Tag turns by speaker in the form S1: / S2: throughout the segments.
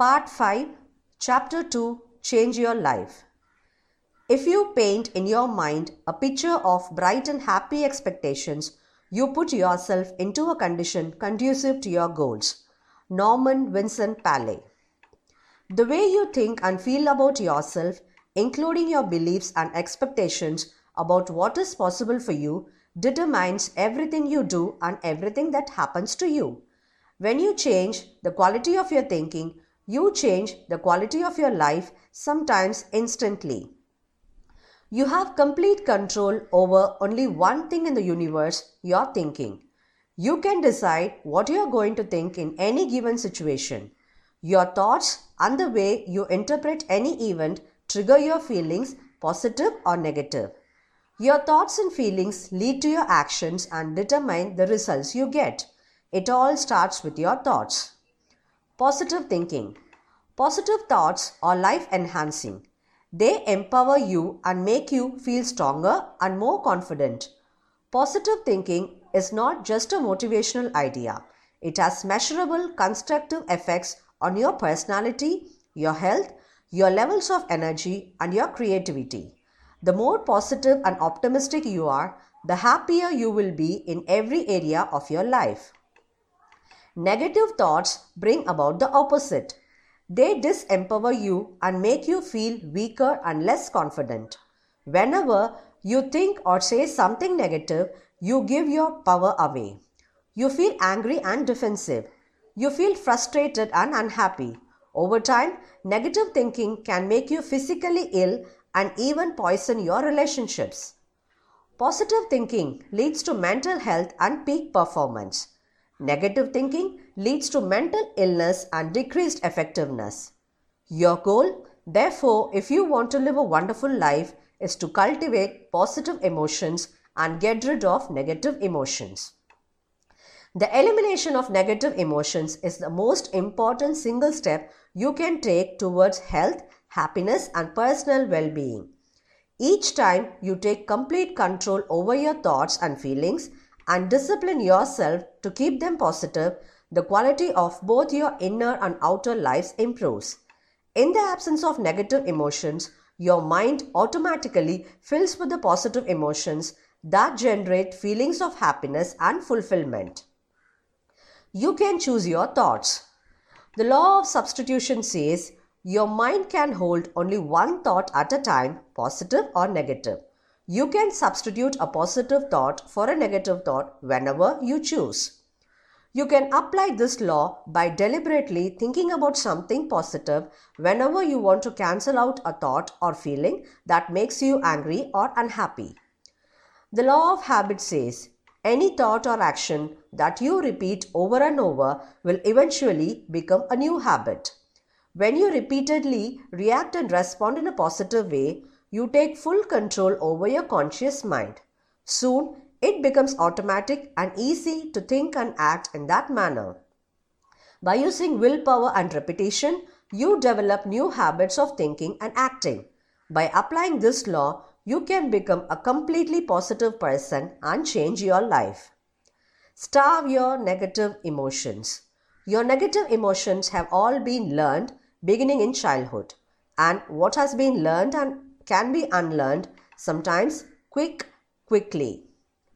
S1: Part 5, Chapter 2 Change Your Life. If you paint in your mind a picture of bright and happy expectations, you put yourself into a condition conducive to your goals. Norman Vincent Peale. The way you think and feel about yourself, including your beliefs and expectations about what is possible for you, determines everything you do and everything that happens to you. When you change the quality of your thinking, you change the quality of your life, sometimes instantly. You have complete control over only one thing in the universe your thinking. You can decide what you are going to think in any given situation. Your thoughts and the way you interpret any event trigger your feelings, positive or negative. Your thoughts and feelings lead to your actions and determine the results you get. It all starts with your thoughts. Positive thinking. Positive thoughts are life enhancing. They empower you and make you feel stronger and more confident. Positive thinking is not just a motivational idea, it has measurable constructive effects on your personality, your health, your levels of energy, and your creativity. The more positive and optimistic you are, the happier you will be in every area of your life. Negative thoughts bring about the opposite. They disempower you and make you feel weaker and less confident. Whenever you think or say something negative, you give your power away. You feel angry and defensive. You feel frustrated and unhappy. Over time, negative thinking can make you physically ill and even poison your relationships. Positive thinking leads to mental health and peak performance. Negative thinking leads to mental illness and decreased effectiveness. Your goal, therefore, if you want to live a wonderful life, is to cultivate positive emotions and get rid of negative emotions. The elimination of negative emotions is the most important single step you can take towards health happiness, and personal well being. Each time you take complete control over your thoughts and feelings and discipline yourself to keep them positive, the quality of both your inner and outer lives improves. In the absence of negative emotions, your mind automatically fills with the positive emotions that generate feelings of happiness and fulfillment. You can choose your thoughts. The law of substitution says your mind can hold only one thought at a time, positive or negative. You can substitute a positive thought for a negative thought whenever you choose. You can apply this law by deliberately thinking about something positive whenever you want to cancel out a thought or feeling that makes you angry or unhappy. The law of habit says any thought or action that you repeat over and over will eventually become a new habit. When you repeatedly react and respond in a positive way, you take full control over your conscious mind. Soon, it becomes automatic and easy to think and act in that manner. By using willpower and repetition, you develop new habits of thinking and acting. By applying this law, you can become a completely positive person and change your life. Starve your negative emotions. Your negative emotions have all been learned beginning in childhood. And what has been learned and can be unlearned sometimes quick, quickly.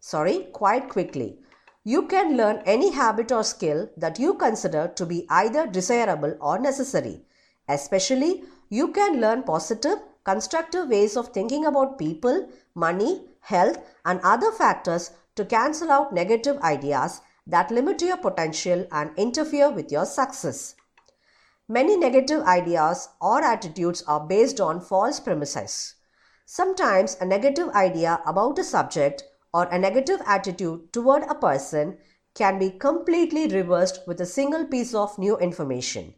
S1: Sorry, quite quickly. You can learn any habit or skill that you consider to be either desirable or necessary. Especially, you can learn positive, constructive ways of thinking about people, money, health, and other factors to cancel out negative ideas that limit your potential and interfere with your success. Many negative ideas or attitudes are based on false premises. Sometimes a negative idea about a subject or a negative attitude toward a person can be completely reversed with a single piece of new information.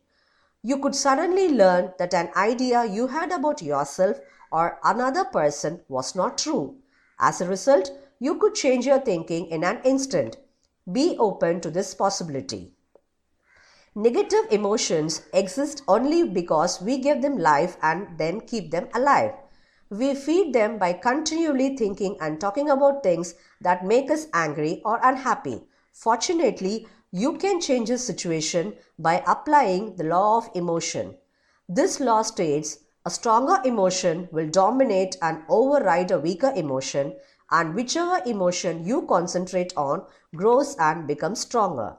S1: You could suddenly learn that an idea you had about yourself or another person was not true. As a result, you could change your thinking in an instant. Be open to this possibility. Negative emotions exist only because we give them life and then keep them alive. We feed them by continually thinking and talking about things that make us angry or unhappy. Fortunately, you can change a situation by applying the law of emotion. This law states a stronger emotion will dominate and override a weaker emotion and whichever emotion you concentrate on grows and becomes stronger.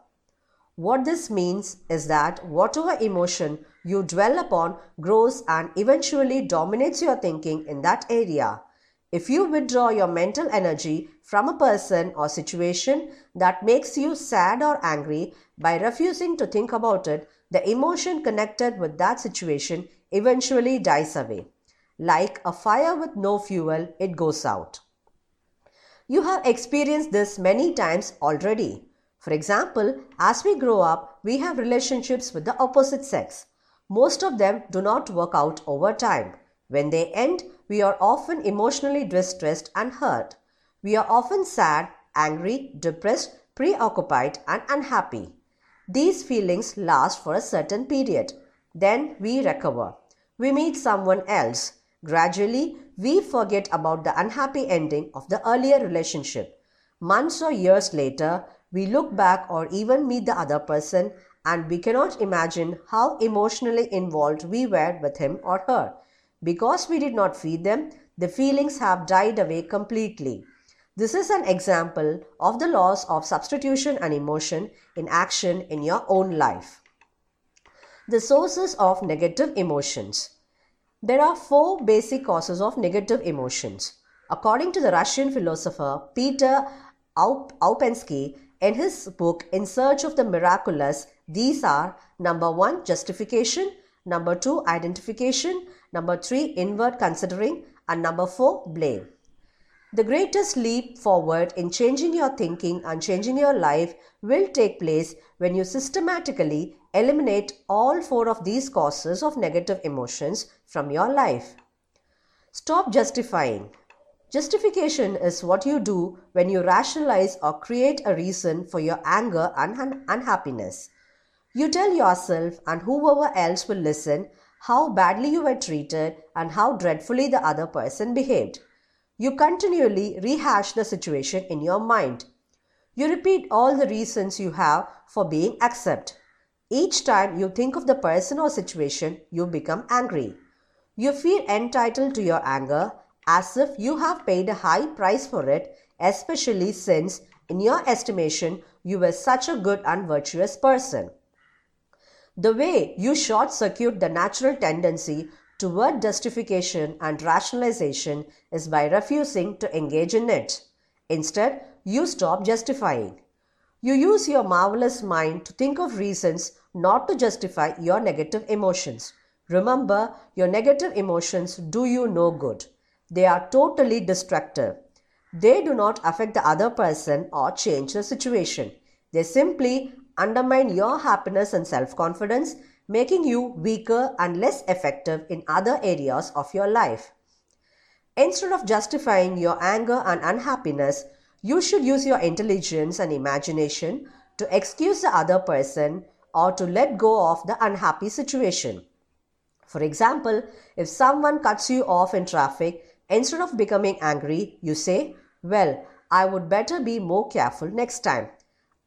S1: What this means is that whatever emotion you dwell upon grows and eventually dominates your thinking in that area. If you withdraw your mental energy from a person or situation that makes you sad or angry by refusing to think about it, the emotion connected with that situation eventually dies away. Like a fire with no fuel, it goes out. You have experienced this many times already. For example, as we grow up, we have relationships with the opposite sex. Most of them do not work out over time. When they end, we are often emotionally distressed and hurt. We are often sad, angry, depressed, preoccupied, and unhappy. These feelings last for a certain period. Then we recover. We meet someone else. Gradually, we forget about the unhappy ending of the earlier relationship. Months or years later, we look back or even meet the other person and we cannot imagine how emotionally involved we were with him or her. Because we did not feed them, the feelings have died away completely. This is an example of the laws of substitution and emotion in action in your own life. The sources of negative emotions. There are four basic causes of negative emotions. According to the Russian philosopher Peter Ouspensky, in his book In Search of the Miraculous, these are number one, justification, number two, identification, number three, inward considering, and number four, blame. The greatest leap forward in changing your thinking and changing your life will take place when you systematically eliminate all four of these causes of negative emotions from your life. Stop justifying. Justification is what you do when you rationalize or create a reason for your anger and un- unhappiness. You tell yourself and whoever else will listen how badly you were treated and how dreadfully the other person behaved. You continually rehash the situation in your mind. You repeat all the reasons you have for being upset. Each time you think of the person or situation, you become angry. You feel entitled to your anger as if you have paid a high price for it, especially since, in your estimation, you were such a good and virtuous person. The way you short circuit the natural tendency toward justification and rationalization is by refusing to engage in it. Instead, you stop justifying. You use your marvelous mind to think of reasons not to justify your negative emotions. Remember, your negative emotions do you no good. They are totally destructive. They do not affect the other person or change the situation. They simply undermine your happiness and self confidence, making you weaker and less effective in other areas of your life. Instead of justifying your anger and unhappiness, you should use your intelligence and imagination to excuse the other person or to let go of the unhappy situation. For example, if someone cuts you off in traffic, Instead of becoming angry, you say, Well, I would better be more careful next time.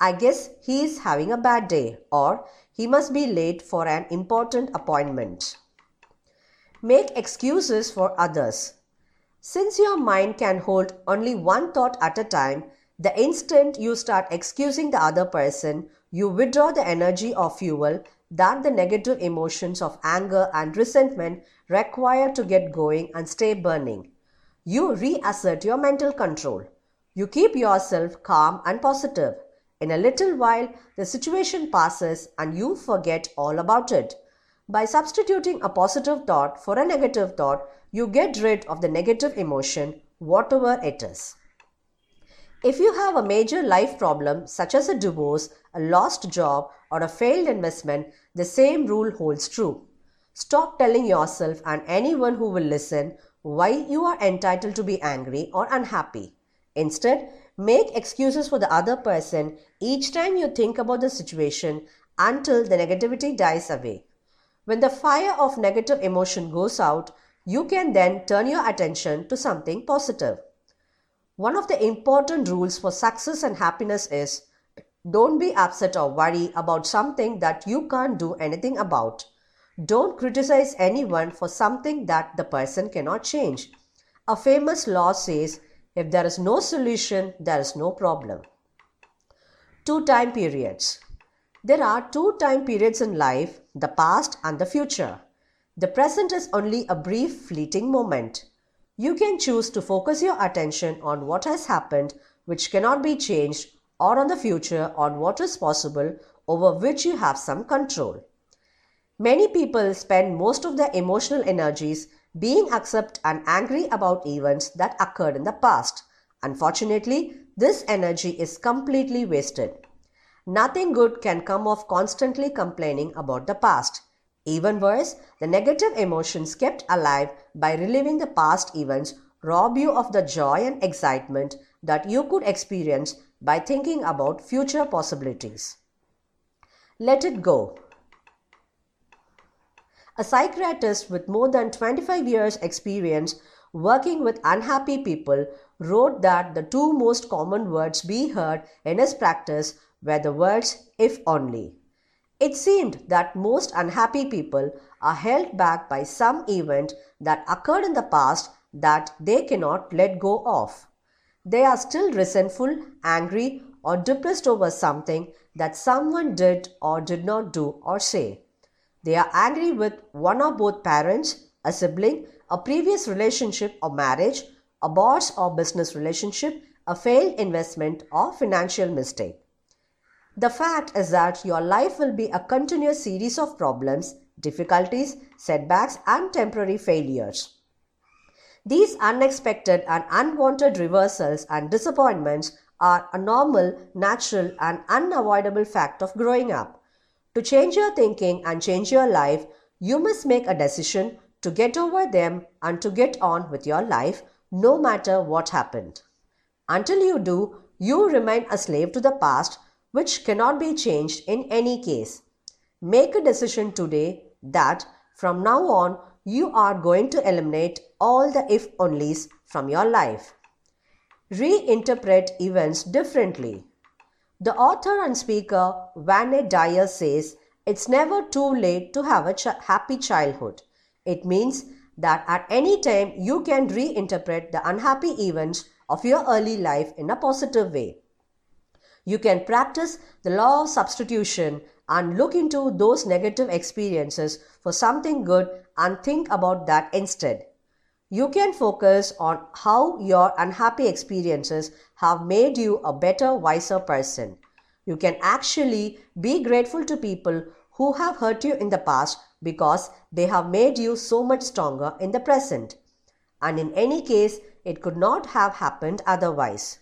S1: I guess he is having a bad day, or he must be late for an important appointment. Make excuses for others. Since your mind can hold only one thought at a time, the instant you start excusing the other person, you withdraw the energy or fuel that the negative emotions of anger and resentment require to get going and stay burning. You reassert your mental control. You keep yourself calm and positive. In a little while, the situation passes and you forget all about it. By substituting a positive thought for a negative thought, you get rid of the negative emotion, whatever it is. If you have a major life problem such as a divorce, a lost job, or a failed investment, the same rule holds true. Stop telling yourself and anyone who will listen why you are entitled to be angry or unhappy. Instead, make excuses for the other person each time you think about the situation until the negativity dies away. When the fire of negative emotion goes out, you can then turn your attention to something positive. One of the important rules for success and happiness is Don't be upset or worry about something that you can't do anything about. Don't criticize anyone for something that the person cannot change. A famous law says if there is no solution, there is no problem. Two time periods. There are two time periods in life the past and the future. The present is only a brief, fleeting moment. You can choose to focus your attention on what has happened, which cannot be changed, or on the future, on what is possible, over which you have some control. Many people spend most of their emotional energies being upset and angry about events that occurred in the past. Unfortunately, this energy is completely wasted. Nothing good can come of constantly complaining about the past. Even worse, the negative emotions kept alive by reliving the past events rob you of the joy and excitement that you could experience by thinking about future possibilities. Let it go. A psychiatrist with more than 25 years' experience working with unhappy people wrote that the two most common words be heard in his practice were the words if only. It seemed that most unhappy people are held back by some event that occurred in the past that they cannot let go of. They are still resentful, angry, or depressed over something that someone did or did not do or say. They are angry with one or both parents, a sibling, a previous relationship or marriage, a boss or business relationship, a failed investment, or financial mistake. The fact is that your life will be a continuous series of problems, difficulties, setbacks, and temporary failures. These unexpected and unwanted reversals and disappointments are a normal, natural, and unavoidable fact of growing up. To change your thinking and change your life, you must make a decision to get over them and to get on with your life no matter what happened. Until you do, you remain a slave to the past which cannot be changed in any case. Make a decision today that from now on you are going to eliminate all the if onlys from your life. Reinterpret events differently. The author and speaker Wayne Dyer says it's never too late to have a ch- happy childhood. It means that at any time you can reinterpret the unhappy events of your early life in a positive way. You can practice the law of substitution and look into those negative experiences for something good and think about that instead. You can focus on how your unhappy experiences have made you a better, wiser person. You can actually be grateful to people who have hurt you in the past because they have made you so much stronger in the present. And in any case, it could not have happened otherwise.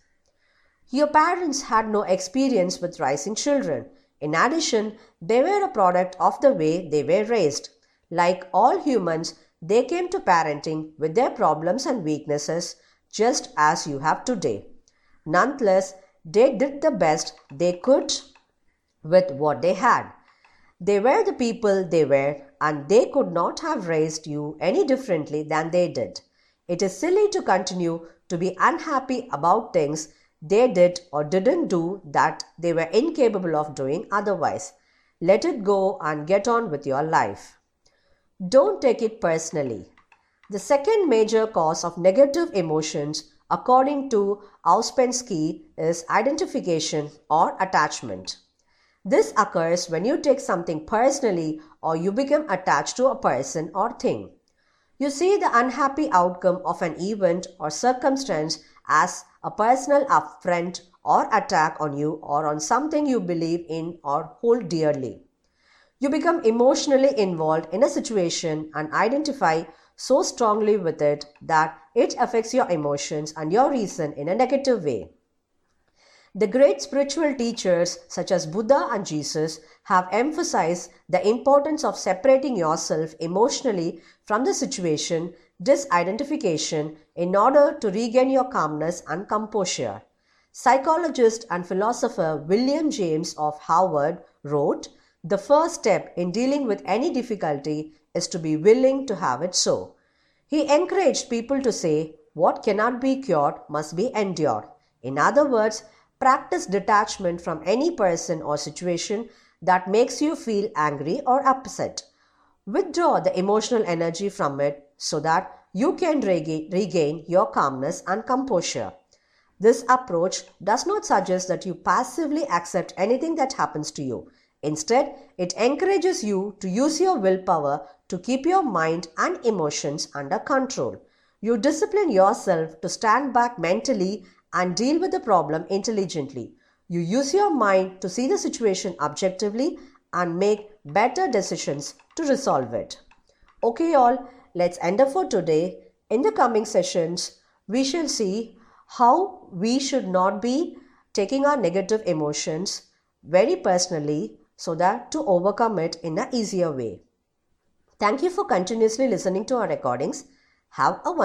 S1: Your parents had no experience with raising children. In addition, they were a product of the way they were raised. Like all humans, they came to parenting with their problems and weaknesses just as you have today. Nonetheless, they did the best they could with what they had. They were the people they were, and they could not have raised you any differently than they did. It is silly to continue to be unhappy about things they did or didn't do that they were incapable of doing otherwise. Let it go and get on with your life. Don't take it personally. The second major cause of negative emotions, according to Ouspensky, is identification or attachment. This occurs when you take something personally or you become attached to a person or thing. You see the unhappy outcome of an event or circumstance as a personal affront or attack on you or on something you believe in or hold dearly. You become emotionally involved in a situation and identify so strongly with it that it affects your emotions and your reason in a negative way. The great spiritual teachers such as Buddha and Jesus have emphasized the importance of separating yourself emotionally from the situation disidentification in order to regain your calmness and composure. Psychologist and philosopher William James of Harvard wrote, The first step in dealing with any difficulty is to be willing to have it so. He encouraged people to say, What cannot be cured must be endured. In other words, practice detachment from any person or situation that makes you feel angry or upset. Withdraw the emotional energy from it so that you can rega- regain your calmness and composure. This approach does not suggest that you passively accept anything that happens to you. Instead, it encourages you to use your willpower to keep your mind and emotions under control. You discipline yourself to stand back mentally and deal with the problem intelligently. You use your mind to see the situation objectively and make better decisions to resolve it. Okay, all, let's end up for today. In the coming sessions, we shall see how we should not be taking our negative emotions very personally so that to overcome it in an easier way. Thank you for continuously listening to our recordings. Have a wonderful